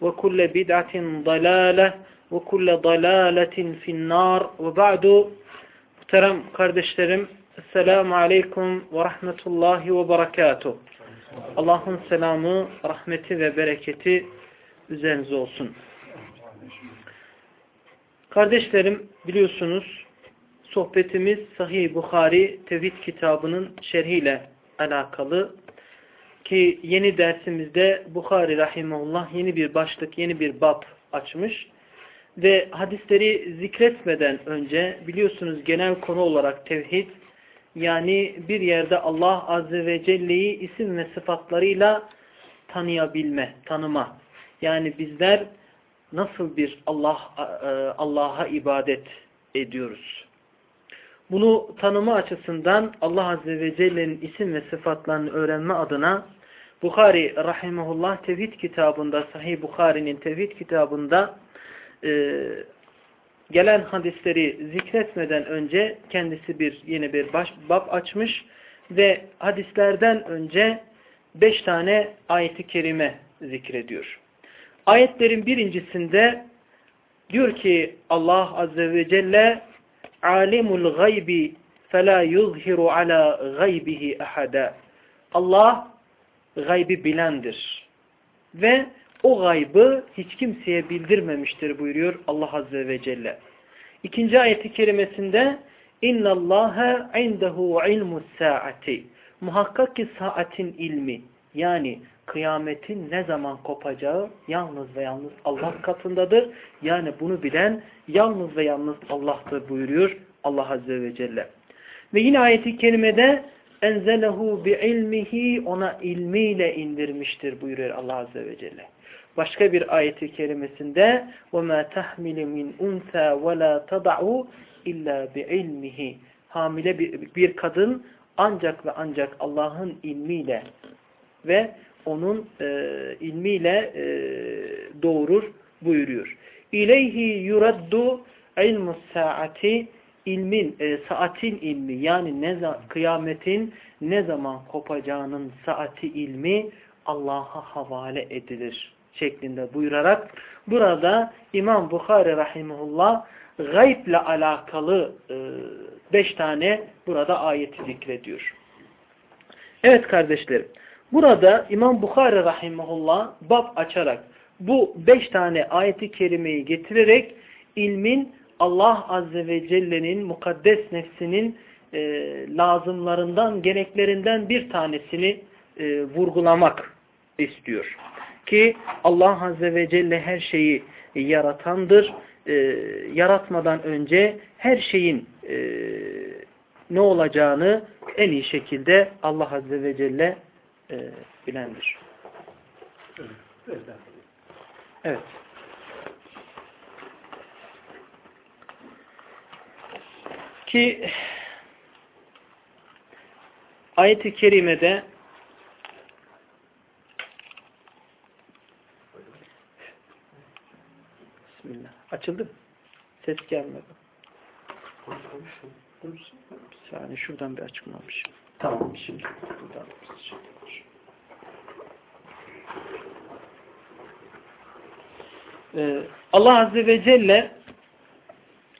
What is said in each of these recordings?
وكل بدعة ضلالة وكل ضلالة في النار وبعد muhterem kardeşlerim Esselamu Aleyküm ve Rahmetullahi ve Berekatuh. Allah'ın selamı, rahmeti ve bereketi üzerinize olsun. Kardeşlerim biliyorsunuz sohbetimiz Sahih Bukhari Tevhid kitabının şerhiyle alakalı ki yeni dersimizde Bukhari Rahimullah yeni bir başlık, yeni bir bab açmış ve hadisleri zikretmeden önce biliyorsunuz genel konu olarak tevhid yani bir yerde Allah Azze ve Celle'yi isim ve sıfatlarıyla tanıyabilme, tanıma. Yani bizler nasıl bir Allah Allah'a ibadet ediyoruz. Bunu tanıma açısından Allah Azze ve Celle'nin isim ve sıfatlarını öğrenme adına Bukhari Rahimahullah Tevhid kitabında, Sahih Bukhari'nin Tevhid kitabında e, gelen hadisleri zikretmeden önce kendisi bir yeni bir baş, bab açmış ve hadislerden önce beş tane ayeti kerime zikrediyor. Ayetlerin birincisinde diyor ki Allah Azze ve Celle alimul gaybi fela yuzhiru ala gaybihi ahada. Allah gaybi bilendir. Ve o gaybı hiç kimseye bildirmemiştir buyuruyor Allah Azze ve Celle. İkinci ayeti kerimesinde اِنَّ اللّٰهَ عِنْدَهُ عِلْمُ السَّاعَةِ Muhakkak ki saatin ilmi yani kıyametin ne zaman kopacağı yalnız ve yalnız Allah katındadır. Yani bunu bilen yalnız ve yalnız Allah'tır buyuruyor Allah Azze ve Celle. Ve yine ayeti kerimede enzelehu bi ilmihi ona ilmiyle indirmiştir buyuruyor Allah Azze ve Celle. Başka bir ayeti kerimesinde وَمَا تَحْمِلِ مِنْ اُنْثَى وَلَا تَضَعُ اِلَّا بِعِلْمِهِ Hamile bir, bir kadın ancak ve ancak Allah'ın ilmiyle ve onun e, ilmiyle e, doğurur buyuruyor. İleyhi yuraddu ilmus saati ilmin, e, saatin ilmi yani ne kıyametin ne zaman kopacağının saati ilmi Allah'a havale edilir şeklinde buyurarak burada İmam Bukhari Rahimullah gayble alakalı e, beş tane burada ayeti zikrediyor. Evet kardeşlerim. Burada İmam Bukhari Rahimullah bab açarak bu beş tane ayeti kerimeyi getirerek ilmin Allah Azze ve Celle'nin mukaddes nefsinin e, lazımlarından, gereklerinden bir tanesini e, vurgulamak istiyor. Ki Allah Azze ve Celle her şeyi yaratandır. E, yaratmadan önce her şeyin e, ne olacağını en iyi şekilde Allah Azze ve Celle e, bilendir. Evet. Ki ayet-i kerimede Bismillah. Açıldı mı? Ses gelmedi. Bir saniye şuradan bir açıklamış. Tamam şimdi. Buradan ee, Allah Azze ve Celle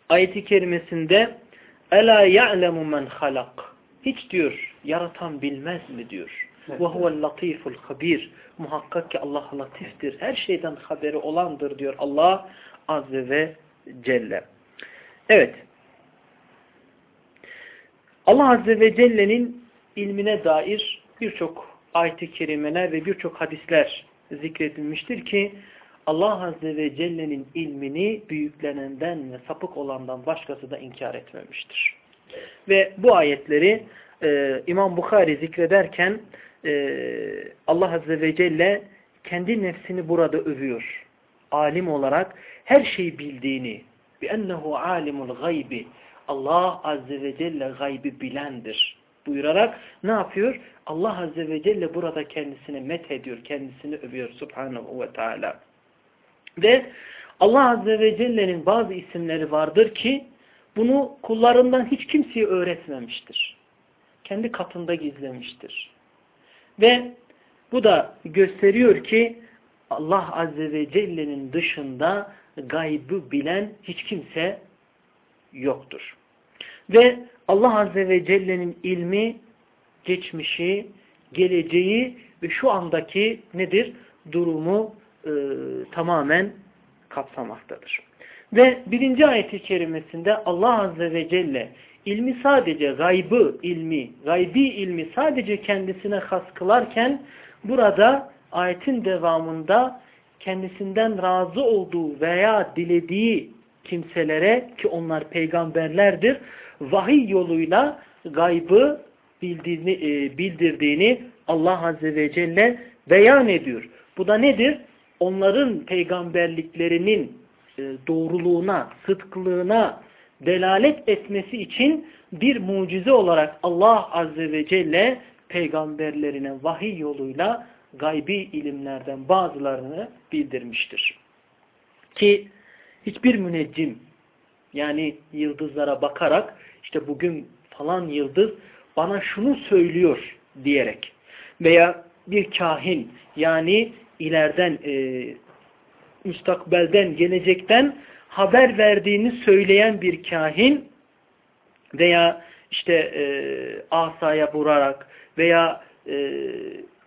ayeti kerimesinde Ela ya'lemu men halak hiç diyor yaratan bilmez mi diyor. Ve huvel latiful habir. Muhakkak ki Allah latiftir. Her şeyden haberi olandır diyor Allah Azze ve Celle. Evet. Allah Azze ve Celle'nin ilmine dair birçok ayet-i kerimeler ve birçok hadisler zikredilmiştir ki Allah Azze ve Celle'nin ilmini büyüklenenden ve sapık olandan başkası da inkar etmemiştir. Ve bu ayetleri e, İmam Bukhari zikrederken e, Allah Azze ve Celle kendi nefsini burada övüyor. Alim olarak her şeyi bildiğini بِأَنَّهُ عَالِمُ الْغَيْبِ Allah Azze ve Celle gaybi bilendir buyurarak ne yapıyor? Allah Azze ve Celle burada kendisini met ediyor, kendisini övüyor Subhanahu ve Teala. Ve Allah Azze ve Celle'nin bazı isimleri vardır ki bunu kullarından hiç kimseye öğretmemiştir. Kendi katında gizlemiştir. Ve bu da gösteriyor ki Allah Azze ve Celle'nin dışında gaybı bilen hiç kimse yoktur. Ve Allah Azze ve Celle'nin ilmi, geçmişi, geleceği ve şu andaki nedir? Durumu e, tamamen kapsamaktadır. Ve birinci ayeti kerimesinde Allah Azze ve Celle ilmi sadece gaybı ilmi, gaybi ilmi sadece kendisine has kılarken burada ayetin devamında kendisinden razı olduğu veya dilediği kimselere ki onlar peygamberlerdir vahiy yoluyla gaybı e, bildirdiğini Allah Azze ve Celle beyan ediyor. Bu da nedir? Onların peygamberliklerinin e, doğruluğuna, sıdklığına delalet etmesi için bir mucize olarak Allah Azze ve Celle peygamberlerine vahiy yoluyla gaybi ilimlerden bazılarını bildirmiştir. Ki hiçbir müneccim yani yıldızlara bakarak işte bugün falan yıldız bana şunu söylüyor diyerek veya bir kahin yani ileriden e, müstakbelden gelecekten haber verdiğini söyleyen bir kahin veya işte e, asaya vurarak veya e,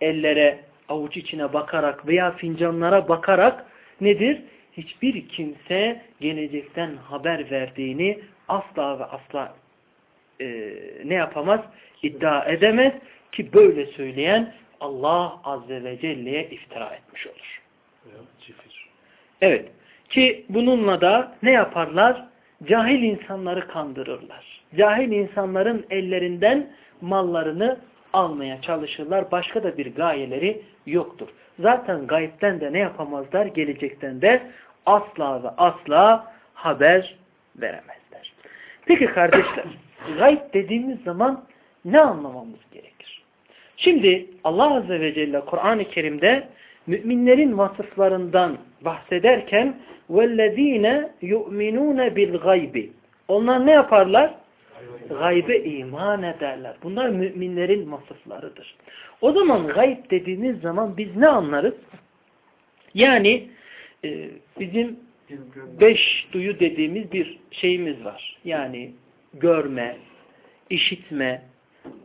ellere avuç içine bakarak veya fincanlara bakarak nedir? Hiçbir kimse gelecekten haber verdiğini asla ve asla e, ne yapamaz? iddia edemez ki böyle söyleyen Allah Azze ve Celle'ye iftira etmiş olur. Evet. Ki bununla da ne yaparlar? Cahil insanları kandırırlar. Cahil insanların ellerinden mallarını almaya çalışırlar. Başka da bir gayeleri yoktur. Zaten gayipten de ne yapamazlar? Gelecekten de asla ve asla haber veremezler. Peki kardeşler, gayb dediğimiz zaman ne anlamamız gerekir? Şimdi Allah Azze ve Celle Kur'an-ı Kerim'de müminlerin vasıflarından bahsederken وَالَّذ۪ينَ يُؤْمِنُونَ بِالْغَيْبِ Onlar ne yaparlar? Gaybe iman ederler. Bunlar müminlerin vasıflarıdır. O zaman gayb dediğimiz zaman biz ne anlarız? Yani e, bizim beş duyu dediğimiz bir şeyimiz var. Yani görme, işitme,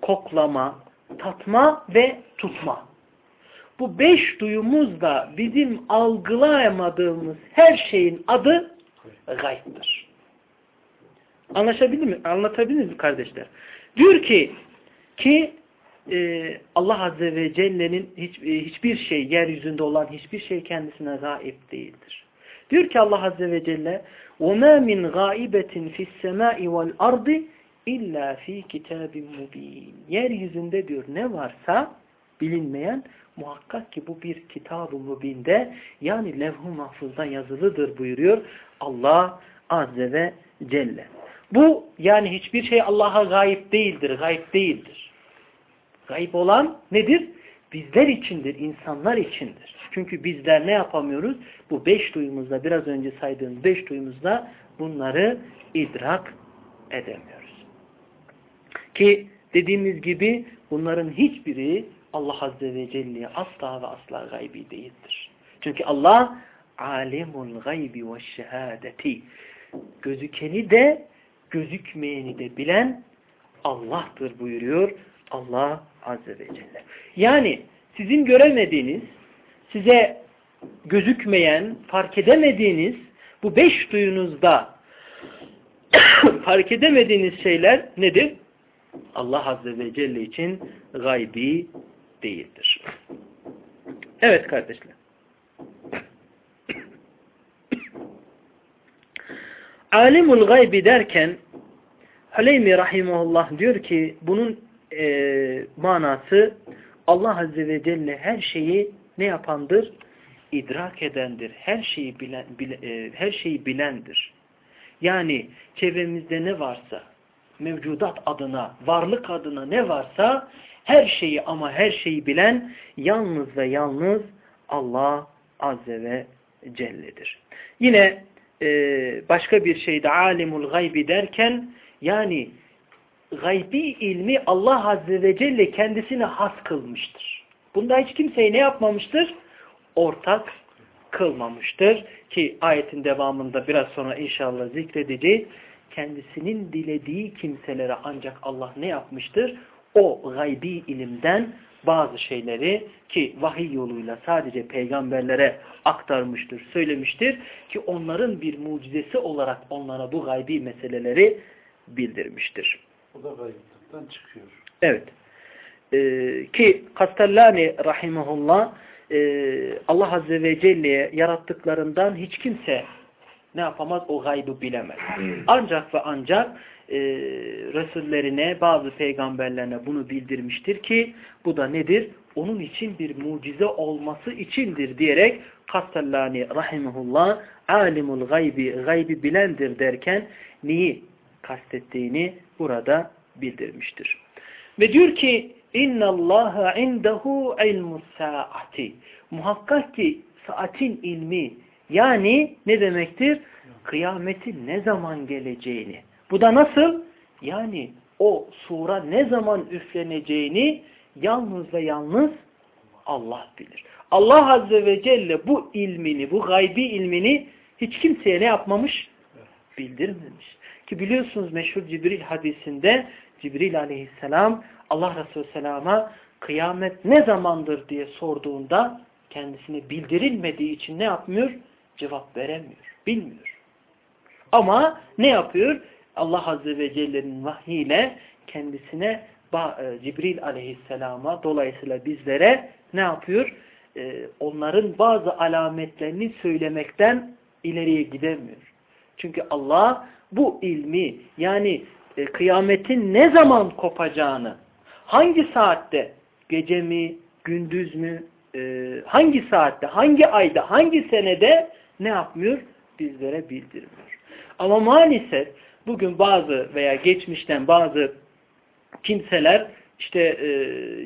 koklama, tatma ve tutma. Bu beş duyumuzda bizim algılayamadığımız her şeyin adı gaybdır. Anlaşabilir mi? Anlatabilir mi kardeşler? Diyor ki ki e, Allah Azze ve Celle'nin hiç, e, hiçbir şey, yeryüzünde olan hiçbir şey kendisine gayb değildir. Diyor ki Allah Azze ve Celle وَمَا مِنْ غَائِبَةٍ فِي السَّمَاءِ وَالْأَرْضِ İlla fi kitabin mubin. Yeryüzünde diyor ne varsa bilinmeyen muhakkak ki bu bir kitab-ı mubinde yani levh-u mahfuzda yazılıdır buyuruyor Allah Azze ve Celle. Bu yani hiçbir şey Allah'a gayip değildir, gayip değildir. Gayip olan nedir? Bizler içindir, insanlar içindir. Çünkü bizler ne yapamıyoruz? Bu beş duyumuzda, biraz önce saydığım beş duyumuzda bunları idrak edemiyoruz. Ki dediğimiz gibi bunların hiçbiri Allah Azze ve Celle'ye asla ve asla gaybi değildir. Çünkü Allah alimul gaybi ve şehadeti gözükeni de gözükmeyeni de bilen Allah'tır buyuruyor Allah Azze ve Celle. Yani sizin göremediğiniz, size gözükmeyen, fark edemediğiniz bu beş duyunuzda fark edemediğiniz şeyler nedir? Allah Azze ve Celle için gaybi değildir. Evet kardeşler. Alimul gaybi derken Haleymi Rahimullah diyor ki bunun e, manası Allah Azze ve Celle her şeyi ne yapandır? İdrak edendir. Her şeyi bilen, bile, e, her şeyi bilendir. Yani çevremizde ne varsa, mevcudat adına, varlık adına ne varsa her şeyi ama her şeyi bilen yalnız ve yalnız Allah Azze ve Celle'dir. Yine e, başka bir şeyde alimul gaybi derken yani gaybi ilmi Allah Azze ve Celle kendisine has kılmıştır. Bunda hiç kimseyi ne yapmamıştır? Ortak kılmamıştır. Ki ayetin devamında biraz sonra inşallah zikredeceğiz. Kendisinin dilediği kimselere ancak Allah ne yapmıştır? O gaybi ilimden bazı şeyleri ki vahiy yoluyla sadece peygamberlere aktarmıştır, söylemiştir ki onların bir mucizesi olarak onlara bu gaybi meseleleri bildirmiştir. O da gayiplikten çıkıyor. Evet. Ee, ki Kastallani rahimahullah e, Allah Azze ve Celle'ye yarattıklarından hiç kimse ne yapamaz? O gaybı bilemez. Ancak ve ancak e, Resullerine, bazı peygamberlerine bunu bildirmiştir ki bu da nedir? Onun için bir mucize olması içindir diyerek Kastallani rahimahullah alimul gaybi, gaybi bilendir derken neyi kastettiğini burada bildirmiştir. Ve diyor ki inna Allaha indehu ilmus saati. Muhakkak ki saatin ilmi yani ne demektir? Kıyametin ne zaman geleceğini. Bu da nasıl? Yani o sura ne zaman üfleneceğini yalnız ve yalnız Allah bilir. Allah Azze ve Celle bu ilmini, bu gaybi ilmini hiç kimseye ne yapmamış? Bildirmemiş. Ki biliyorsunuz meşhur Cibril hadisinde Cibril aleyhisselam Allah Resulü Selam'a kıyamet ne zamandır diye sorduğunda kendisine bildirilmediği için ne yapmıyor? Cevap veremiyor. Bilmiyor. Ama ne yapıyor? Allah Azze ve Celle'nin vahyiyle kendisine e, Cibril aleyhisselama dolayısıyla bizlere ne yapıyor? Ee, onların bazı alametlerini söylemekten ileriye gidemiyor. Çünkü Allah bu ilmi yani e, kıyametin ne zaman kopacağını, hangi saatte, gece mi, gündüz mü, e, hangi saatte, hangi ayda, hangi senede ne yapmıyor? Bizlere bildirmiyor. Ama maalesef bugün bazı veya geçmişten bazı kimseler işte e,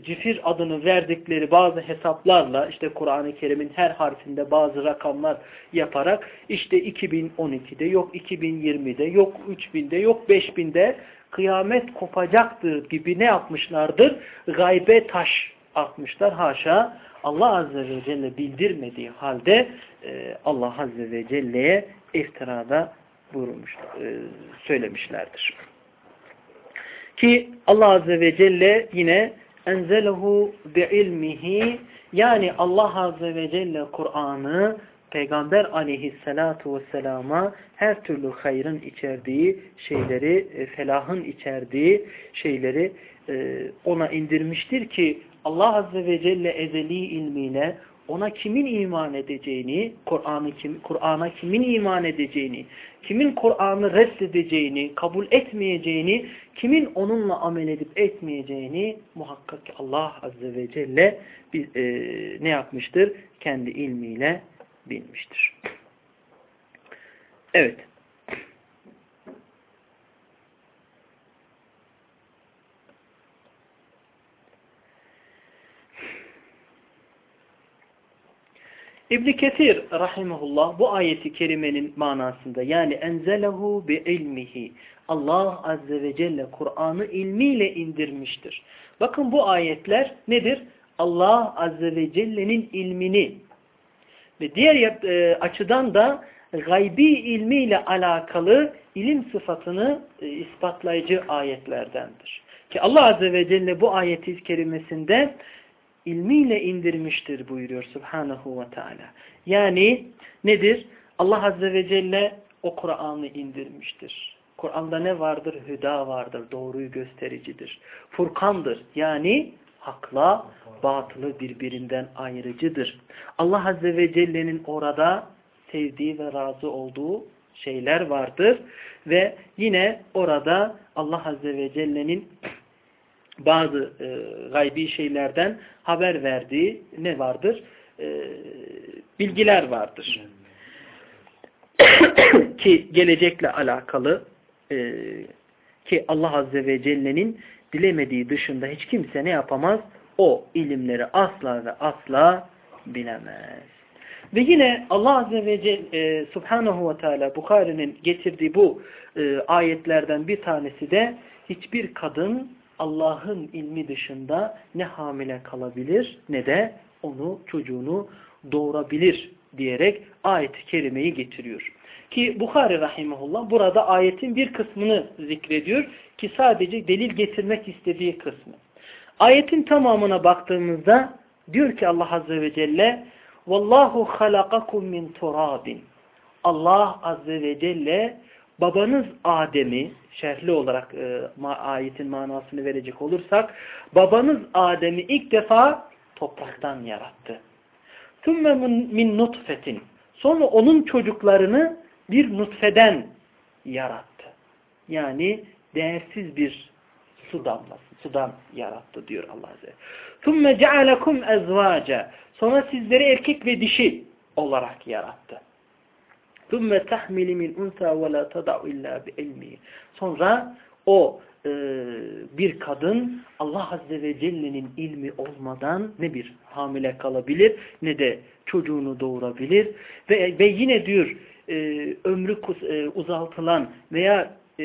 cifir adını verdikleri bazı hesaplarla işte Kur'an-ı Kerim'in her harfinde bazı rakamlar yaparak işte 2012'de yok 2020'de yok 3000'de yok 5000'de kıyamet kopacaktır gibi ne yapmışlardır? Gaybe taş atmışlar haşa. Allah Azze ve Celle bildirmediği halde e, Allah Azze ve Celle'ye iftirada vurmuş, e, söylemişlerdir. Ki Allah Azze ve Celle yine enzelehu ilmihi yani Allah Azze ve Celle Kur'an'ı Peygamber aleyhissalatu vesselama her türlü hayrın içerdiği şeyleri, e, felahın içerdiği şeyleri e, ona indirmiştir ki Allah Azze ve Celle ezeli ilmiyle ona kimin iman edeceğini, Kur'an'a kim, Kur'an'a kimin iman edeceğini, kimin Kur'an'ı reddedeceğini, kabul etmeyeceğini, kimin onunla amel edip etmeyeceğini muhakkak ki Allah Azze ve Celle e, ne yapmıştır? Kendi ilmiyle bilmiştir. Evet. İbn Kesir rahimehullah bu ayeti kerimenin manasında yani enzelehu bi ilmihi Allah azze ve celle Kur'an'ı ilmiyle indirmiştir. Bakın bu ayetler nedir? Allah azze ve celle'nin ilmini ve diğer e, açıdan da gaybi ilmiyle alakalı ilim sıfatını e, ispatlayıcı ayetlerdendir. Ki Allah Azze ve Celle bu ayeti kerimesinde ilmiyle indirmiştir buyuruyor Subhanahu ve Teala. Yani nedir? Allah Azze ve Celle o Kur'an'ı indirmiştir. Kur'an'da ne vardır? Hüda vardır, doğruyu göstericidir. Furkandır. Yani hakla batılı birbirinden ayrıcıdır. Allah Azze ve Celle'nin orada sevdiği ve razı olduğu şeyler vardır. Ve yine orada Allah Azze ve Celle'nin bazı e, gaybi şeylerden haber verdiği ne vardır? E, bilgiler vardır. ki gelecekle alakalı e, ki Allah Azze ve Celle'nin bilemediği dışında hiç kimse ne yapamaz? O ilimleri asla ve asla bilemez. Ve yine Allah Azze ve Celle e, Subhanahu ve Teala Bukhari'nin getirdiği bu e, ayetlerden bir tanesi de hiçbir kadın Allah'ın ilmi dışında ne hamile kalabilir ne de onu çocuğunu doğurabilir diyerek ayet-i kerimeyi getiriyor. Ki Bukhari rahimahullah burada ayetin bir kısmını zikrediyor ki sadece delil getirmek istediği kısmı. Ayetin tamamına baktığımızda diyor ki Allah Azze ve Celle Vallahu halakakum min turabin. Allah Azze ve Celle babanız Adem'i şerhli olarak e, ayetin manasını verecek olursak babanız Adem'i ilk defa topraktan yarattı. Tümme min nutfetin. Sonra onun çocuklarını bir nutfeden yarattı. Yani değersiz bir su damlası, sudan yarattı diyor Allah Azze. Tümme cealekum ezvaca. Sonra sizleri erkek ve dişi olarak yarattı. ثُمَّ تَحْمِلِ مِنْ اُنْثَى وَلَا تَدَعُ اِلَّا بِعِلْمِهِ Sonra o e, bir kadın Allah Azze ve Celle'nin ilmi olmadan ne bir hamile kalabilir ne de çocuğunu doğurabilir ve, ve yine diyor e, ömrü e, uzaltılan veya e,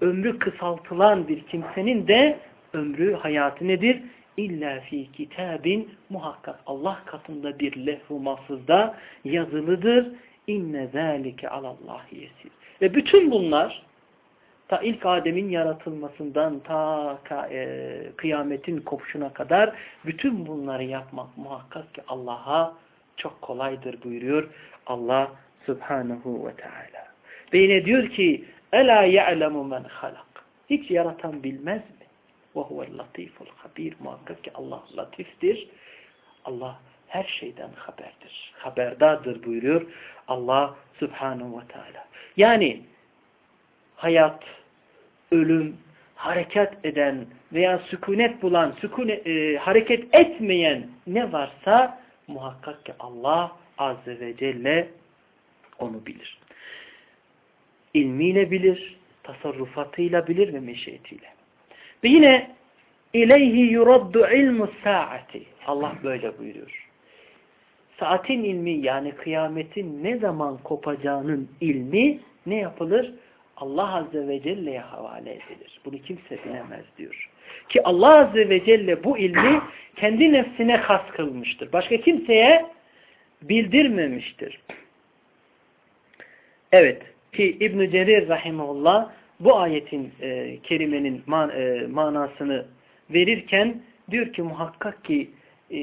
ömrü kısaltılan bir kimsenin de ömrü hayatı nedir? İlla fi kitabin muhakkak Allah katında bir lehvu mahfuzda yazılıdır. İnne zâlike alallahi yesir. Ve bütün bunlar ta ilk Adem'in yaratılmasından ta e, kıyametin kopuşuna kadar bütün bunları yapmak muhakkak ki Allah'a çok kolaydır buyuruyor Allah Subhanahu ve Teala. Ve yine diyor ki Ela ya'lemu men halak. Hiç yaratan bilmez mi? Ve huvel latiful habir. Muhakkak ki Allah latiftir. Allah her şeyden haberdir. Haberdardır buyuruyor Allah Subhanahu ve Teala. Yani hayat, ölüm, hareket eden veya sükunet bulan, sükunet, e, hareket etmeyen ne varsa muhakkak ki Allah Azze ve Celle onu bilir. İlmiyle bilir, tasarrufatıyla bilir ve meşiyetiyle. Ve yine İleyhi yuraddu ilmu saati. Allah böyle buyuruyor. Saatin ilmi yani kıyametin ne zaman kopacağının ilmi ne yapılır? Allah Azze ve Celle'ye havale edilir. Bunu kimse bilemez diyor. Ki Allah Azze ve Celle bu ilmi kendi nefsine has kılmıştır. Başka kimseye bildirmemiştir. Evet ki İbn-i Cerir Rahimullah bu ayetin e, kerimenin man, e, manasını verirken diyor ki muhakkak ki e,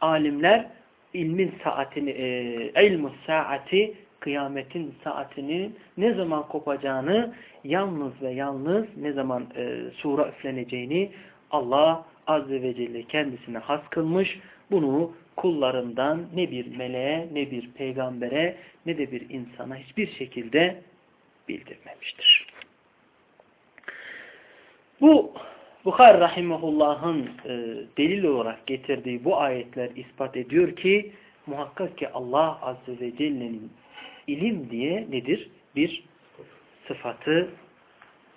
alimler ilmin saatini, e, ilmus saati kıyametin saatinin ne zaman kopacağını yalnız ve yalnız ne zaman e, sura üfleneceğini Allah Azze ve Celle kendisine has kılmış. Bunu kullarından ne bir meleğe, ne bir peygambere, ne de bir insana hiçbir şekilde bildirmemiştir. Bu Bukhar Rahimahullah'ın e, delil olarak getirdiği bu ayetler ispat ediyor ki muhakkak ki Allah Azze ve Celle'nin ilim diye nedir? Bir sıfatı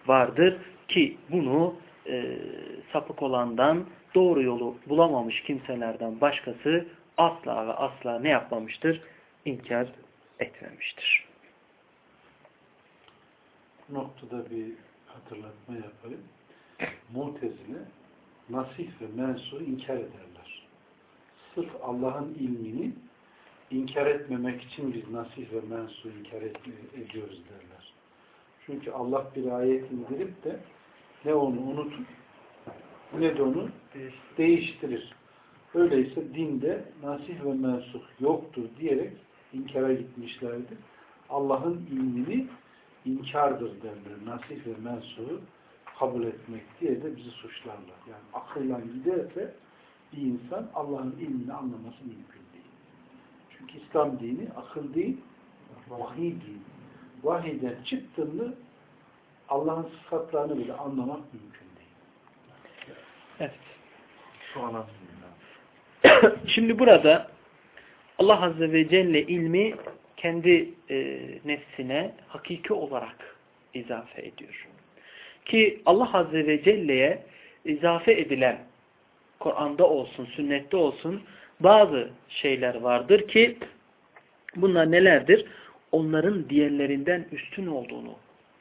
vardır ki bunu e, sapık olandan doğru yolu bulamamış kimselerden başkası asla ve asla ne yapmamıştır? İnkar etmemiştir. Noktada bir hatırlatma yapayım. Mutezile nasih ve mensuğu inkar ederler. Sırf Allah'ın ilmini inkar etmemek için biz nasih ve mensuğu inkar ediyoruz derler. Çünkü Allah bir ayet indirip de ne onu unutur ne de onu değiştirir. Öyleyse dinde nasih ve mensuh yoktur diyerek inkara gitmişlerdi. Allah'ın ilmini inkardır derler. Nasih ve mensuhu kabul etmek diye de bizi suçlarlar. Yani akılla giderse bir insan Allah'ın ilmini anlaması mümkün değil. Çünkü İslam dini akıl değil, vahiy dini. Vahiyden çıktığını Allah'ın sıfatlarını bile anlamak mümkün değil. Evet. Sonra Şimdi burada Allah Azze ve Celle ilmi kendi e, nefsine hakiki olarak izafe ediyor. Ki Allah Azze ve Celle'ye izafe edilen Kur'an'da olsun, sünnette olsun bazı şeyler vardır ki bunlar nelerdir? Onların diğerlerinden üstün olduğunu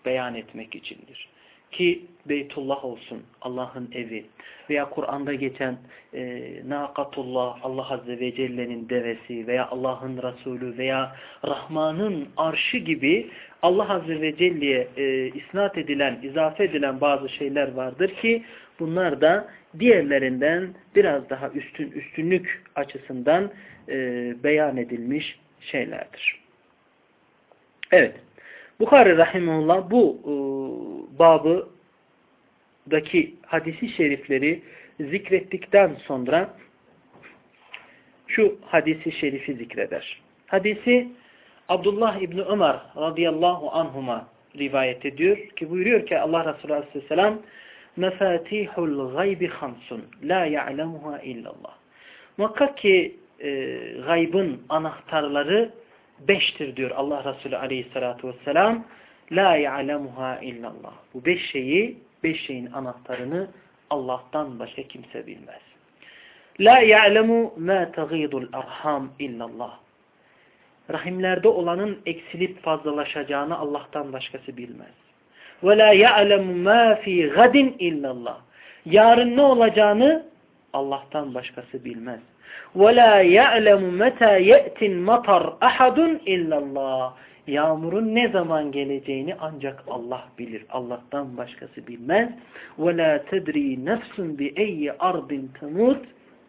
beyan etmek içindir. Ki Beytullah olsun, Allah'ın evi veya Kur'an'da geçen e, Nakatullah, Allah Azze ve Celle'nin devesi veya Allah'ın Resulü veya Rahman'ın arşı gibi Allah Azze ve Celle'ye e, isnat edilen, izafe edilen bazı şeyler vardır ki bunlar da diğerlerinden biraz daha üstün üstünlük açısından e, beyan edilmiş şeylerdir. Evet. Bukhari Rahimullah bu e, babıdaki hadisi şerifleri zikrettikten sonra şu hadisi şerifi zikreder. Hadisi Abdullah İbni Ömer radıyallahu anhuma rivayet ediyor ki buyuruyor ki Allah Resulü aleyhisselam mefatihul gaybi hamsun la ya'lemuha illallah. Muhakkak ki e, gaybın anahtarları beştir diyor Allah Resulü aleyhissalatu vesselam. La ya'lemuha illallah. Bu beş şeyi, beş şeyin anahtarını Allah'tan başka kimse bilmez. La ya'lemu ma tagidul arham illallah. Rahimlerde olanın eksilip fazlalaşacağını Allah'tan başkası bilmez. Ve la ya'lemu ma fi gadin illallah. Yarın ne olacağını Allah'tan başkası bilmez. وَلَا يَعْلَمُ مَتَى يَأْتِ الْمَطَرْ اَحَدٌ اِلَّا اللّٰهِ Yağmurun ne zaman geleceğini ancak Allah bilir. Allah'tan başkası bilmez. وَلَا تَدْرِي نَفْسٌ بِاَيِّ اَرْضٍ تَمُوتْ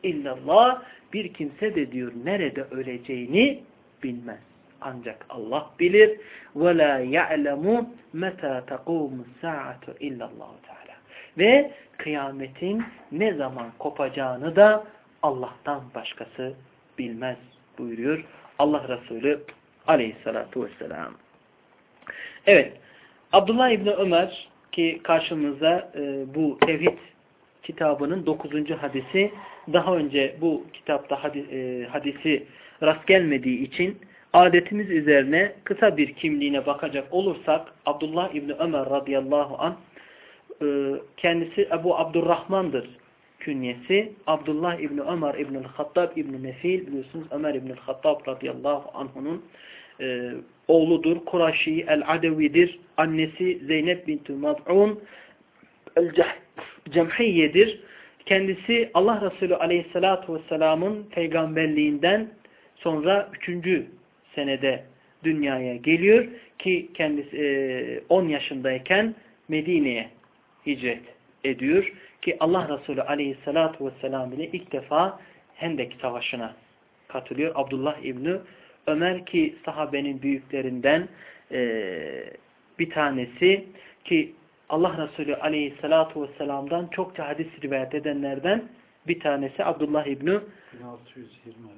اِلَّا اللّٰهِ Bir kimse de diyor nerede öleceğini bilmez. Ancak Allah bilir. وَلَا يَعْلَمُ مَتَى تَقُومُ السَّاعَةُ اِلَّا اللّٰهُ Teala. Ve kıyametin ne zaman kopacağını da Allah'tan başkası bilmez buyuruyor Allah Resulü aleyhissalatu vesselam. Evet. Abdullah İbni Ömer ki karşımızda e, bu tevhid kitabının dokuzuncu hadisi daha önce bu kitapta hadis, e, hadisi rast gelmediği için adetimiz üzerine kısa bir kimliğine bakacak olursak Abdullah İbni Ömer radıyallahu an e, kendisi Ebu Abdurrahman'dır künyesi Abdullah İbni Ömer İbni Hattab İbni Nefil biliyorsunuz Ömer İbni Hattab radıyallahu anh'unun e, oğludur. Kuraşi el-Adevidir. Annesi Zeynep binti Mad'un el-Cemhiyyedir. Kendisi Allah Resulü aleyhissalatu vesselamın peygamberliğinden sonra üçüncü senede dünyaya geliyor ki kendisi 10 e, yaşındayken Medine'ye hicret ediyor ki Allah Resulü aleyhissalatu vesselam ile ilk defa Hendek Savaşı'na katılıyor. Abdullah İbni Ömer ki sahabenin büyüklerinden e, bir tanesi. Ki Allah Resulü aleyhissalatu vesselam'dan çokça hadis rivayet edenlerden bir tanesi Abdullah İbni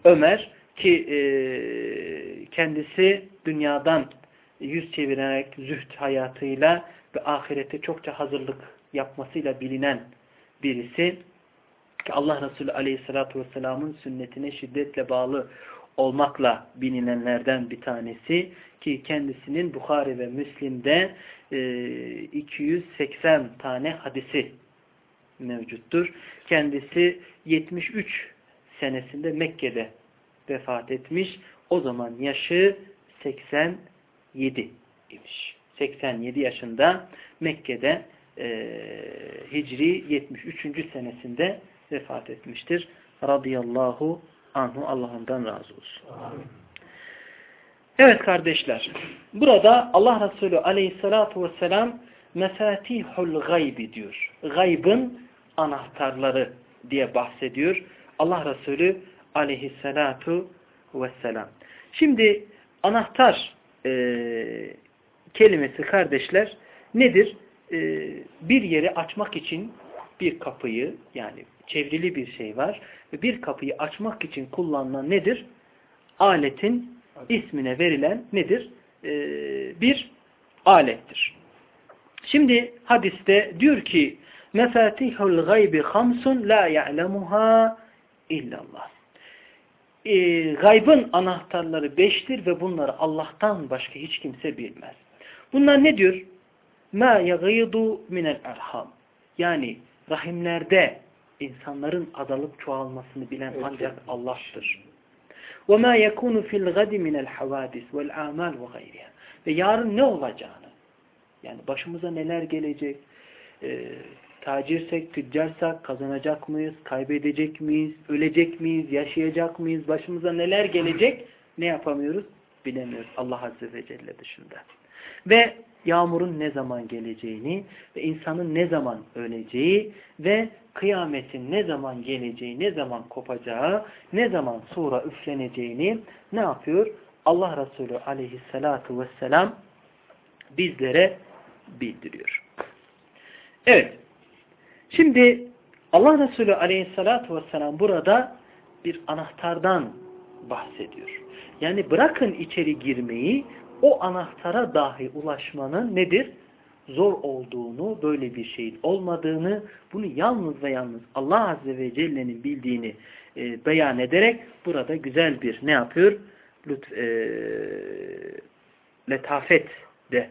Ömer. Ki e, kendisi dünyadan yüz çevirerek zühd hayatıyla ve ahirete çokça hazırlık yapmasıyla bilinen birisi ki Allah Resulü Aleyhisselatü Vesselam'ın sünnetine şiddetle bağlı olmakla bilinenlerden bir tanesi ki kendisinin Bukhari ve Müslim'de e, 280 tane hadisi mevcuttur. Kendisi 73 senesinde Mekke'de vefat etmiş. O zaman yaşı 87 imiş. 87 yaşında Mekke'de e, Hicri 73. senesinde vefat etmiştir. Radıyallahu anhu Allah ondan razı olsun. Evet kardeşler. Burada Allah Resulü aleyhissalatu vesselam mefatihul gaybi diyor. Gaybın anahtarları diye bahsediyor. Allah Resulü aleyhissalatu vesselam. Şimdi anahtar e, kelimesi kardeşler nedir? E, bir yeri açmak için bir kapıyı yani çevrili bir şey var ve bir kapıyı açmak için kullanılan nedir? Aletin ismine verilen nedir? E, bir alettir. Şimdi hadiste diyor ki mefatihul gaybi hamsun la ya'lemuha illallah. E, gaybın anahtarları beştir ve bunları Allah'tan başka hiç kimse bilmez. Bunlar ne diyor? ma yagıydu minel erham. Yani rahimlerde insanların adalıp çoğalmasını bilen ancak Allah'tır. Ve ma yekunu fil gadi minel havadis vel amal ve gayriha. Ve yarın ne olacağını yani başımıza neler gelecek ee, e, tacirsek, tüccarsak kazanacak mıyız, kaybedecek miyiz, ölecek miyiz, yaşayacak mıyız, başımıza neler gelecek ne yapamıyoruz bilemiyoruz Allah Azze ve Celle dışında. Ve yağmurun ne zaman geleceğini ve insanın ne zaman öleceği ve kıyametin ne zaman geleceği, ne zaman kopacağı, ne zaman sura üfleneceğini ne yapıyor? Allah Resulü aleyhissalatu vesselam bizlere bildiriyor. Evet. Şimdi Allah Resulü aleyhissalatu vesselam burada bir anahtardan bahsediyor. Yani bırakın içeri girmeyi o anahtara dahi ulaşmanın nedir? Zor olduğunu, böyle bir şeyin olmadığını, bunu yalnız ve yalnız Allah Azze ve Celle'nin bildiğini e, beyan ederek burada güzel bir ne yapıyor? Lütf, e, letafet de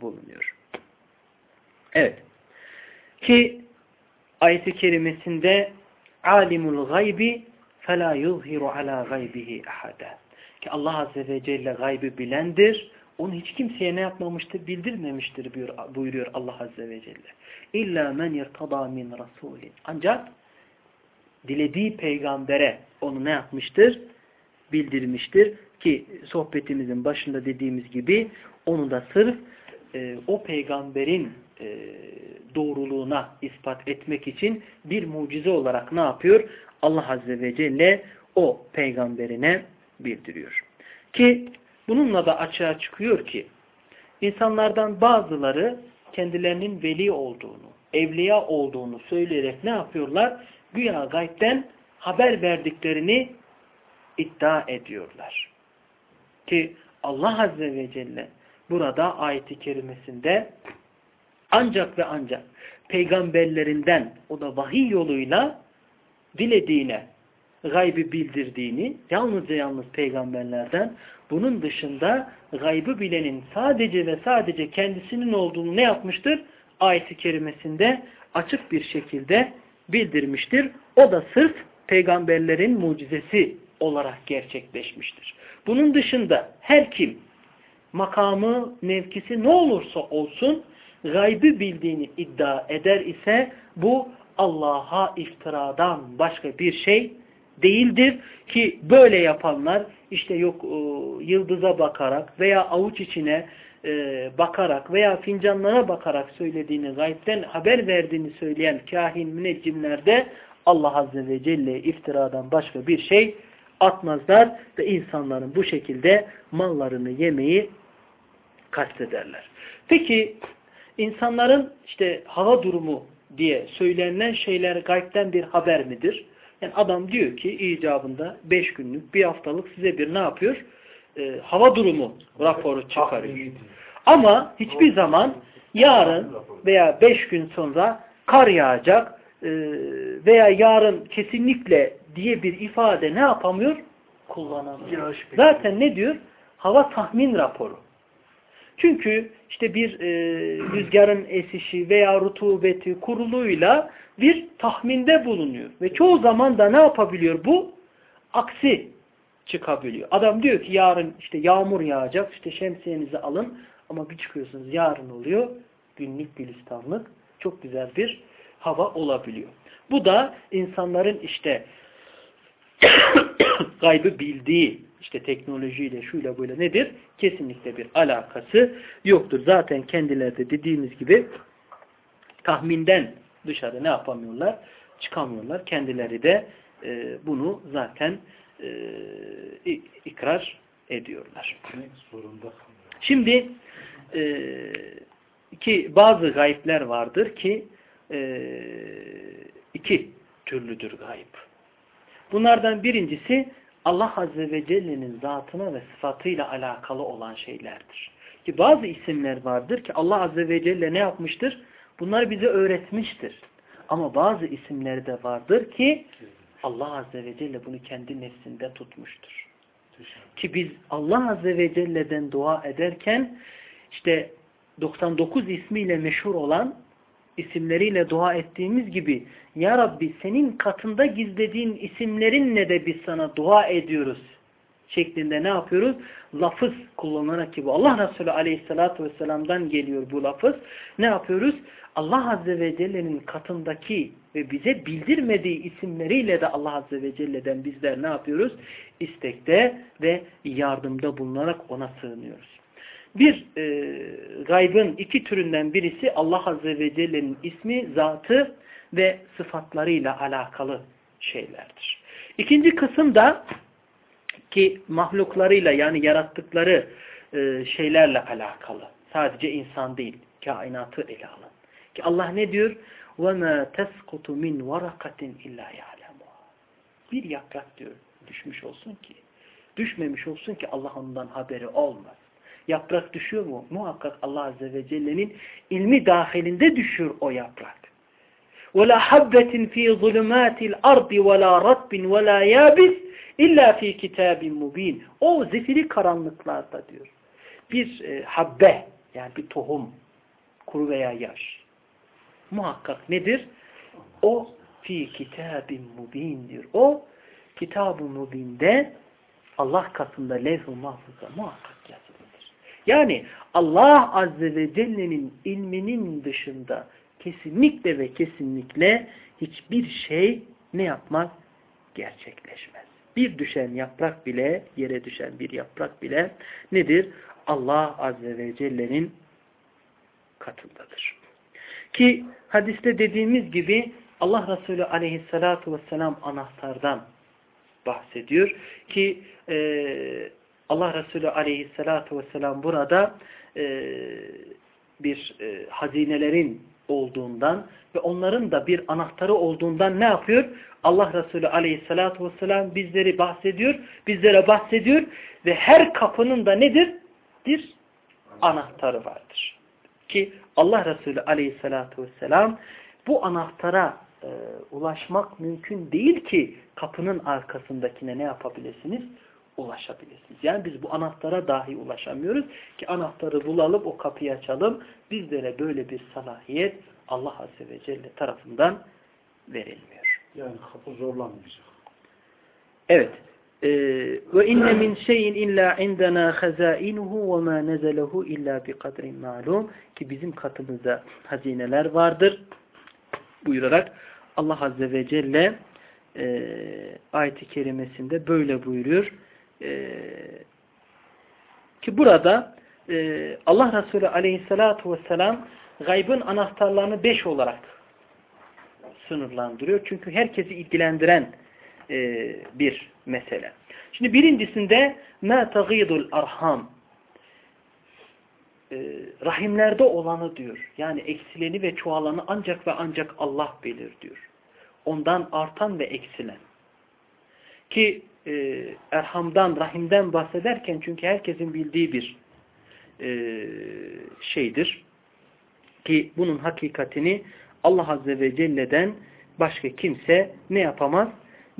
bulunuyor. Evet. Ki ayeti kerimesinde alimul gaybi fela yuzhiru ala gaybihi ahada. Ki Allah Azze ve Celle gaybı bilendir. Onu hiç kimseye ne yapmamıştır? Bildirmemiştir buyuruyor Allah Azze ve Celle. İlla men yertada min rasulin. Ancak dilediği peygambere onu ne yapmıştır? Bildirmiştir. Ki sohbetimizin başında dediğimiz gibi onu da sırf e, o peygamberin e, doğruluğuna ispat etmek için bir mucize olarak ne yapıyor? Allah Azze ve Celle o peygamberine bildiriyor. Ki bununla da açığa çıkıyor ki insanlardan bazıları kendilerinin veli olduğunu, evliya olduğunu söyleyerek ne yapıyorlar? Güya gaybden haber verdiklerini iddia ediyorlar. Ki Allah Azze ve Celle burada ayeti kerimesinde ancak ve ancak peygamberlerinden o da vahiy yoluyla dilediğine gaybı bildirdiğini yalnızca yalnız peygamberlerden bunun dışında gaybı bilenin sadece ve sadece kendisinin olduğunu ne yapmıştır? Ayet-i kerimesinde açık bir şekilde bildirmiştir. O da sırf peygamberlerin mucizesi olarak gerçekleşmiştir. Bunun dışında her kim makamı, mevkisi ne olursa olsun gaybı bildiğini iddia eder ise bu Allah'a iftiradan başka bir şey değildir ki böyle yapanlar işte yok e, yıldıza bakarak veya avuç içine e, bakarak veya fincanlara bakarak söylediğini gaybden haber verdiğini söyleyen kahin müneccimlerde Allah Azze ve Celle iftiradan başka bir şey atmazlar ve insanların bu şekilde mallarını yemeyi kastederler. Peki insanların işte hava durumu diye söylenen şeyler gaybden bir haber midir? Yani adam diyor ki icabında 5 günlük, bir haftalık size bir ne yapıyor? Ee, hava durumu raporu çıkarıyor. Ama hiçbir zaman yarın veya 5 gün sonra kar yağacak e, veya yarın kesinlikle diye bir ifade ne yapamıyor? Kullanamıyor. Zaten ne diyor? Hava tahmin raporu. Çünkü işte bir e, rüzgarın esişi veya rutubeti kuruluyla bir tahminde bulunuyor. Ve çoğu zaman da ne yapabiliyor bu? Aksi çıkabiliyor. Adam diyor ki yarın işte yağmur yağacak işte şemsiyenizi alın ama bir çıkıyorsunuz yarın oluyor günlük gülistanlık çok güzel bir hava olabiliyor. Bu da insanların işte gaybı bildiği işte teknolojiyle şuyla böyle nedir? Kesinlikle bir alakası yoktur. Zaten kendileri de dediğimiz gibi tahminden dışarı ne yapamıyorlar? Çıkamıyorlar. Kendileri de e, bunu zaten e, ikrar ediyorlar. Şimdi e, ki bazı gayipler vardır ki e, iki türlüdür gayb. Bunlardan birincisi Allah Azze ve Celle'nin zatına ve sıfatıyla alakalı olan şeylerdir. Ki bazı isimler vardır ki Allah Azze ve Celle ne yapmıştır? Bunları bize öğretmiştir. Ama bazı isimler de vardır ki Allah Azze ve Celle bunu kendi nefsinde tutmuştur. Ki biz Allah Azze ve Celle'den dua ederken işte 99 ismiyle meşhur olan isimleriyle dua ettiğimiz gibi Ya Rabbi senin katında gizlediğin isimlerinle de biz sana dua ediyoruz şeklinde ne yapıyoruz? Lafız kullanarak ki bu Allah Resulü aleyhissalatü vesselam'dan geliyor bu lafız. Ne yapıyoruz? Allah Azze ve Celle'nin katındaki ve bize bildirmediği isimleriyle de Allah Azze ve Celle'den bizler ne yapıyoruz? İstekte ve yardımda bulunarak ona sığınıyoruz. Bir e, gaybın iki türünden birisi Allah Azze ve Celle'nin ismi, zatı ve sıfatlarıyla alakalı şeylerdir. İkinci kısım da ki mahluklarıyla yani yarattıkları e, şeylerle alakalı. Sadece insan değil, kainatı ele alın. Ki Allah ne diyor? وَمَا تَسْقُطُ مِنْ وَرَقَةٍ اِلَّا يَعْلَمُهَا Bir yaprak diyor düşmüş olsun ki, düşmemiş olsun ki Allah ondan haberi olmaz. Yaprak düşüyor mu? Muhakkak Allah Azze ve Celle'nin ilmi dahilinde düşüyor o yaprak. وَلَا حَبَّةٍ ف۪ي ظُلُمَاتِ الْأَرْضِ وَلَا رَطْبٍ وَلَا يَابِسٍ İlla fi kitabin mubin. O zifiri karanlıklarda diyor. Bir e, habbe yani bir tohum kuru veya yaş. Muhakkak nedir? O fi kitabin mubin diyor. O kitab-ı mubinde Allah katında levh-i mahfuzda muhakkak yazılıdır. yani Allah Azze ve Celle'nin ilminin dışında kesinlikle ve kesinlikle hiçbir şey ne yapmaz? Gerçekleşmez. Bir düşen yaprak bile, yere düşen bir yaprak bile nedir? Allah Azze ve Celle'nin katındadır. Ki hadiste dediğimiz gibi Allah Resulü aleyhissalatu vesselam anahtardan bahsediyor. Ki e, Allah Resulü aleyhissalatu vesselam burada e, bir e, hazinelerin olduğundan ve onların da bir anahtarı olduğundan ne yapıyor? Allah Resulü aleyhissalatu vesselam bizleri bahsediyor, bizlere bahsediyor ve her kapının da nedir? Bir anahtarı vardır. Ki Allah Resulü aleyhissalatu vesselam bu anahtara e, ulaşmak mümkün değil ki kapının arkasındakine ne yapabilirsiniz? Ulaşabilirsiniz. Yani biz bu anahtara dahi ulaşamıyoruz ki anahtarı bulalım, o kapıyı açalım. Bizlere böyle bir salahiyet Allah Azze ve Celle tarafından verilmiyor. Yani kapı zorlanmayacak. Evet. Ee, ve inne min şeyin illa indena hazainuhu ve ma nezelehu illa bi kadrin malum ki bizim katımızda hazineler vardır buyurarak Allah Azze ve Celle e, ayet-i kerimesinde böyle buyuruyor. E, ki burada e, Allah Resulü aleyhissalatu vesselam gaybın anahtarlarını beş olarak sınırlandırıyor. Çünkü herkesi ilgilendiren e, bir mesele. Şimdi birincisinde مَا تَغِيدُ arham e, rahimlerde olanı diyor. Yani eksileni ve çoğalanı ancak ve ancak Allah bilir diyor. Ondan artan ve eksilen. Ki e, erhamdan, rahimden bahsederken çünkü herkesin bildiği bir e, şeydir. Ki bunun hakikatini Allah Azze ve Celle'den başka kimse ne yapamaz?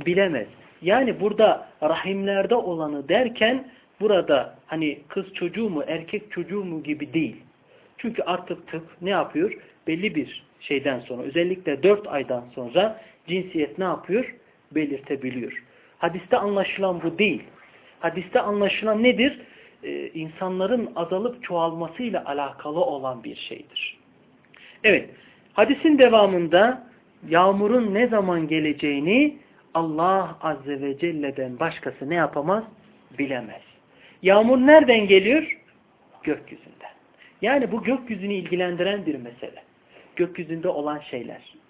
Bilemez. Yani burada rahimlerde olanı derken burada hani kız çocuğu mu erkek çocuğu mu gibi değil. Çünkü artık tıp ne yapıyor? Belli bir şeyden sonra özellikle dört aydan sonra cinsiyet ne yapıyor? Belirtebiliyor. Hadiste anlaşılan bu değil. hadiste anlaşılan nedir? Ee, insanların azalıp çoğalmasıyla alakalı olan bir şeydir. Evet, hadisin devamında yağmurun ne zaman geleceğini Allah Azze ve Celle'den başkası ne yapamaz? Bilemez. Yağmur nereden geliyor? Gökyüzünden. Yani bu gökyüzünü ilgilendiren bir mesele. Gökyüzünde olan şeyler.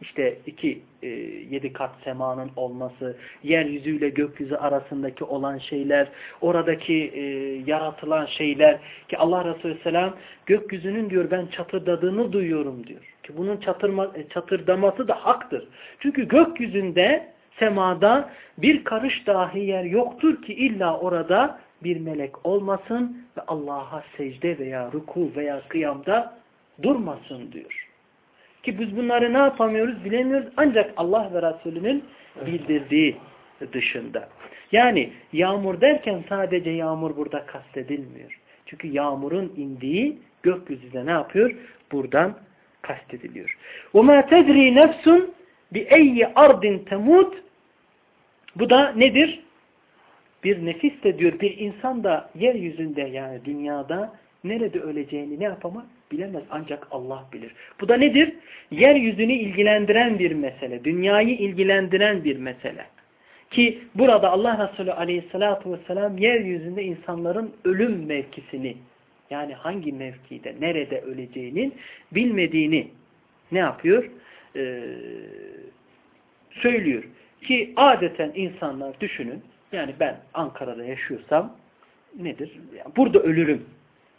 İşte iki e, yedi kat semanın olması, yeryüzüyle gökyüzü arasındaki olan şeyler, oradaki e, yaratılan şeyler ki Allah Resulü Selam gökyüzünün diyor ben çatırdadığını duyuyorum diyor. Ki bunun çatırma, e, çatırdaması da haktır. Çünkü gökyüzünde, semada bir karış dahi yer yoktur ki illa orada bir melek olmasın ve Allah'a secde veya ruku veya kıyamda durmasın diyor. Ki biz bunları ne yapamıyoruz bilemiyoruz ancak Allah ve Resulünün bildirdiği dışında. Yani yağmur derken sadece yağmur burada kastedilmiyor. Çünkü yağmurun indiği gökyüzünde ne yapıyor? Buradan kastediliyor. وَمَا تَدْرِي نَفْسٌ بِاَيِّ ardin temut Bu da nedir? Bir nefis de diyor bir insan da yeryüzünde yani dünyada nerede öleceğini ne yapamaz? Bilemez ancak Allah bilir. Bu da nedir? Yeryüzünü ilgilendiren bir mesele. Dünyayı ilgilendiren bir mesele. Ki burada Allah Resulü aleyhissalatu vesselam yeryüzünde insanların ölüm mevkisini yani hangi mevkide, nerede öleceğinin bilmediğini ne yapıyor? Ee, söylüyor. Ki adeten insanlar düşünün, yani ben Ankara'da yaşıyorsam nedir? Burada ölürüm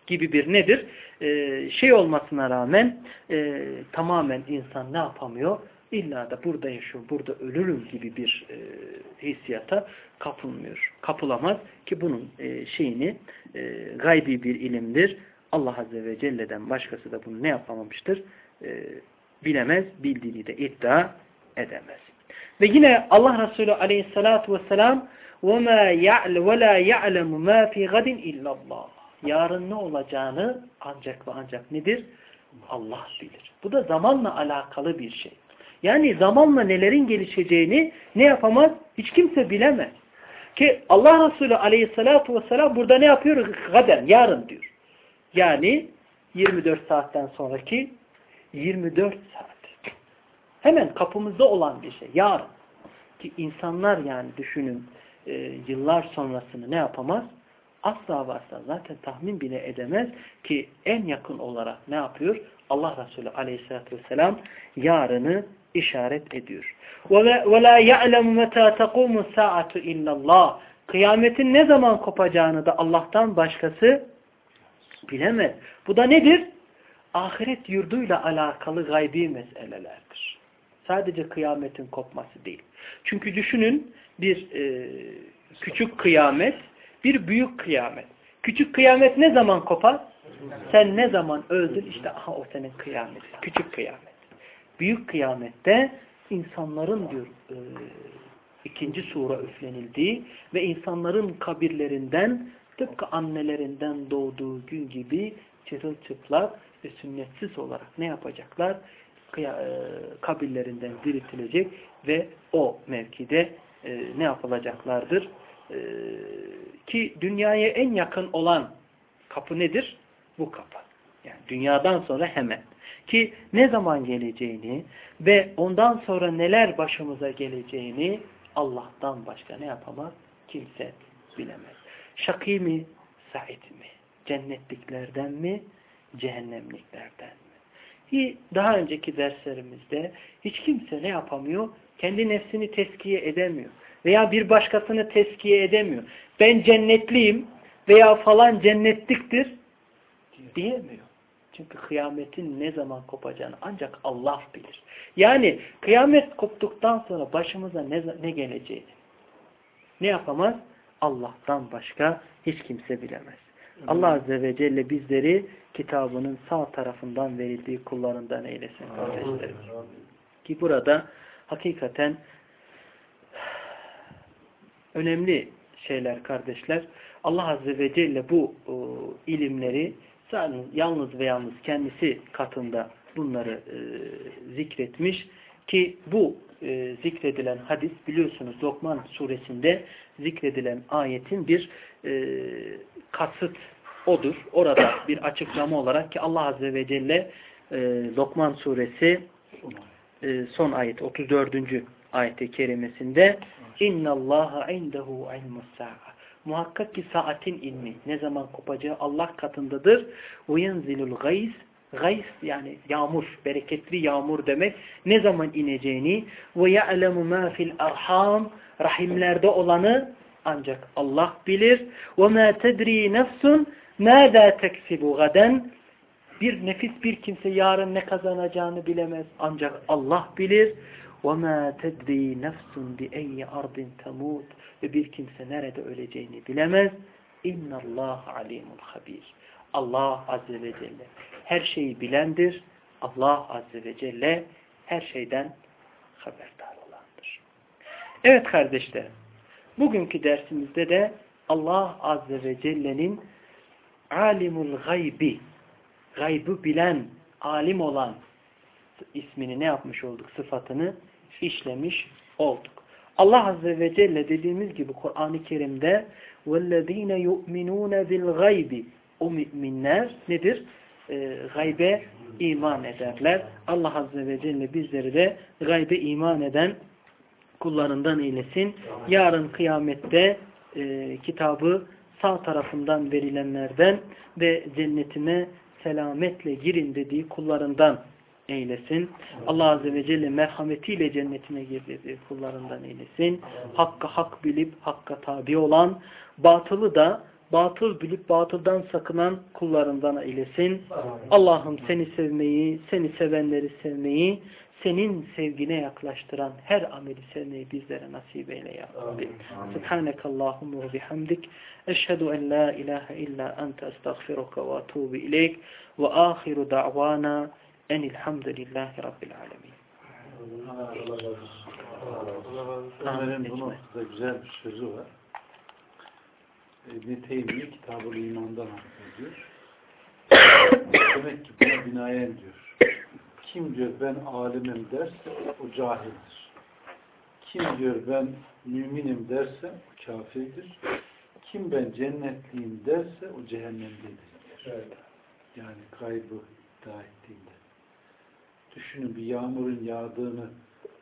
gibi bir nedir? Ee, şey olmasına rağmen e, tamamen insan ne yapamıyor? İlla da burada yaşıyor, burada ölürüm gibi bir e, hissiyata kapılmıyor. Kapılamaz ki bunun e, şeyini e, gaybi bir ilimdir. Allah Azze ve Celle'den başkası da bunu ne yapamamıştır? E, bilemez, bildiğini de iddia edemez. Ve yine Allah Resulü aleyhissalatu vesselam وَمَا يَعْلَ وَلَا يَعْلَمُ مَا فِي غَدٍ اِلَّا اللّٰهِ Yarın ne olacağını ancak ve ancak nedir? Allah bilir. Bu da zamanla alakalı bir şey. Yani zamanla nelerin gelişeceğini ne yapamaz? Hiç kimse bilemez. Ki Allah Resulü aleyhissalatu vesselam burada ne yapıyor? Gaden, yarın diyor. Yani 24 saatten sonraki 24 saat. Hemen kapımızda olan bir şey. Yarın. Ki insanlar yani düşünün e, yıllar sonrasını ne yapamaz? Asla varsa zaten tahmin bile edemez ki en yakın olarak ne yapıyor? Allah Resulü aleyhissalatü vesselam yarını işaret ediyor. وَلَا يَعْلَمُ مَتَى تَقُومُ السَّاعَةُ اِلَّا اللّٰهِ Kıyametin ne zaman kopacağını da Allah'tan başkası bilemez. Bu da nedir? Ahiret yurduyla alakalı gaybi meselelerdir. Sadece kıyametin kopması değil. Çünkü düşünün bir e, küçük kıyamet, bir büyük kıyamet. Küçük kıyamet ne zaman kopar? Sen ne zaman öldün işte aha o senin kıyamet. Küçük kıyamet. Büyük kıyamette insanların diyor e, ikinci sura üflenildiği ve insanların kabirlerinden tıpkı annelerinden doğduğu gün gibi çırılçıplak ve sünnetsiz olarak ne yapacaklar? E, kabirlerinden diriltilecek ve o mevkide e, ne yapılacaklardır? E, ki dünyaya en yakın olan kapı nedir? Bu kapı. Yani dünyadan sonra hemen. Ki ne zaman geleceğini ve ondan sonra neler başımıza geleceğini Allah'tan başka ne yapamaz? Kimse bilemez. Şakî mi? Said mi? Cennetliklerden mi? Cehennemliklerden mi? Daha önceki derslerimizde hiç kimse ne yapamıyor? Kendi nefsini teskiye edemiyor. Veya bir başkasını teskiye edemiyor. Ben cennetliyim veya falan cennetliktir diyemiyor. Çünkü kıyametin ne zaman kopacağını ancak Allah bilir. Yani kıyamet koptuktan sonra başımıza ne, ne geleceğini ne yapamaz? Allah'tan başka hiç kimse bilemez. Allah Azze ve Celle bizleri kitabının sağ tarafından verildiği kullarından eylesin kardeşlerim. Ki burada hakikaten önemli şeyler kardeşler. Allah Azze ve Celle bu o, ilimleri yalnız ve yalnız kendisi katında bunları e, zikretmiş ki bu e, zikredilen hadis biliyorsunuz Lokman suresinde zikredilen ayetin bir e, kasıt odur. Orada bir açıklama olarak ki Allah Azze ve Celle e, Lokman suresi e, son ayet 34. ayet-i kerimesinde İnna Allaha indehu ilmus sa'a. Muhakkak ki saatin ilmi ne zaman kopacağı Allah katındadır. Ve yenzilul gays yani yağmur, bereketli yağmur demek. Ne zaman ineceğini ve ya'lemu ma fil arham rahimlerde olanı ancak Allah bilir. Ve ma tedri nefsun mâdâ teksibu gaden bir nefis bir kimse yarın ne kazanacağını bilemez. Ancak Allah bilir. وَمَا تَدْرِي نَفْسٌ بِأَيِّ أَرْضٍ تَمُوتُ Ve bir kimse nerede öleceğini bilemez. اِنَّ اللّٰهَ عَلِيمٌ خَب۪يرٌ Allah Azze ve Celle her şeyi bilendir. Allah Azze ve Celle her şeyden haberdar olandır. Evet kardeşler, bugünkü dersimizde de Allah Azze ve Celle'nin alimul gaybi, gaybı bilen, alim olan ismini ne yapmış olduk? Sıfatını işlemiş olduk. Allah Azze ve Celle dediğimiz gibi Kur'an-ı Kerim'de وَالَّذ۪ينَ يُؤْمِنُونَ بِالْغَيْبِ O müminler nedir? E, gaybe iman ederler. Allah Azze ve Celle bizleri de gaybe iman eden kullarından eylesin. Yarın kıyamette e, kitabı sağ tarafından verilenlerden ve cennetine selametle girin dediği kullarından eylesin. Allah Azze ve Celle merhametiyle cennetine girdiği kullarından eylesin. Hakka hak bilip hakka tabi olan, batılı da batıl bilip batıldan sakınan kullarından eylesin. Allah'ım seni sevmeyi, seni sevenleri sevmeyi, senin sevgine yaklaştıran her ameli sevmeyi bizlere nasip eyle ya Rabbi. Subhaneke Allahumma ve bihamdik. Eşhedü en la ilahe illa ente estağfiruka ve atubu ileyk. Ve ahiru da'vana enilhamdülillahi rabbil alemin. Ömer'in bu noktada güzel bir sözü var. İbn-i Teymiye kitab imandan bahsediyor. Demek ki buna binaen diyor. Kim diyor ben alimim derse o cahildir. Kim diyor ben müminim derse o kafirdir. Kim ben cennetliyim derse o cehennemdedir. Diyor. Yani kaybı iddia ettiğinde. Düşünün bir yağmurun yağdığını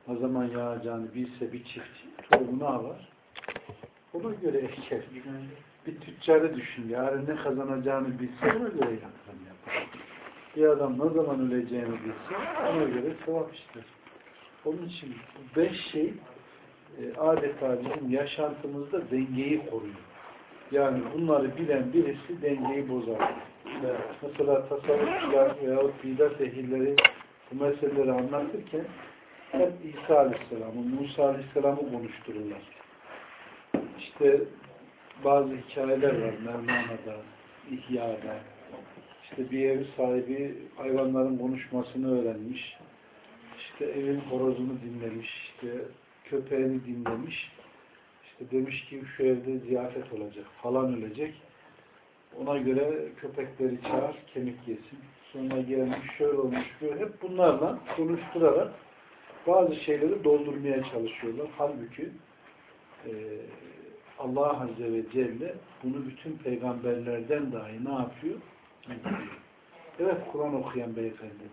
ne zaman yağacağını bilse bir çift tohumu ne var? Ona göre eker. Bir tüccarı düşün. Yarın ne kazanacağını bilse ona göre yatırım yapar. Bir adam ne zaman öleceğini bilse ona göre sevap ister. Onun için bu beş şey e, adeta bizim yaşantımızda dengeyi koruyor. Yani bunları bilen birisi dengeyi bozar. Mesela tasavvufçular veyahut bidat ehilleri bu meseleleri anlatırken hep İsa Aleyhisselam'ı, Musa Aleyhisselam'ı konuştururlar. İşte bazı hikayeler var Mevlana'da, İhya'da. İşte bir ev sahibi hayvanların konuşmasını öğrenmiş. İşte evin horozunu dinlemiş. işte köpeğini dinlemiş. İşte demiş ki şu evde ziyafet olacak. Falan ölecek. Ona göre köpekleri çağır, kemik yesin. Sonra gelmiş, şöyle olmuş, böyle. Hep bunlarla konuşturarak bazı şeyleri doldurmaya çalışıyorlar. Halbuki e, Allah Azze ve Celle bunu bütün peygamberlerden dahi ne yapıyor? Evet, Kur'an okuyan beyefendi.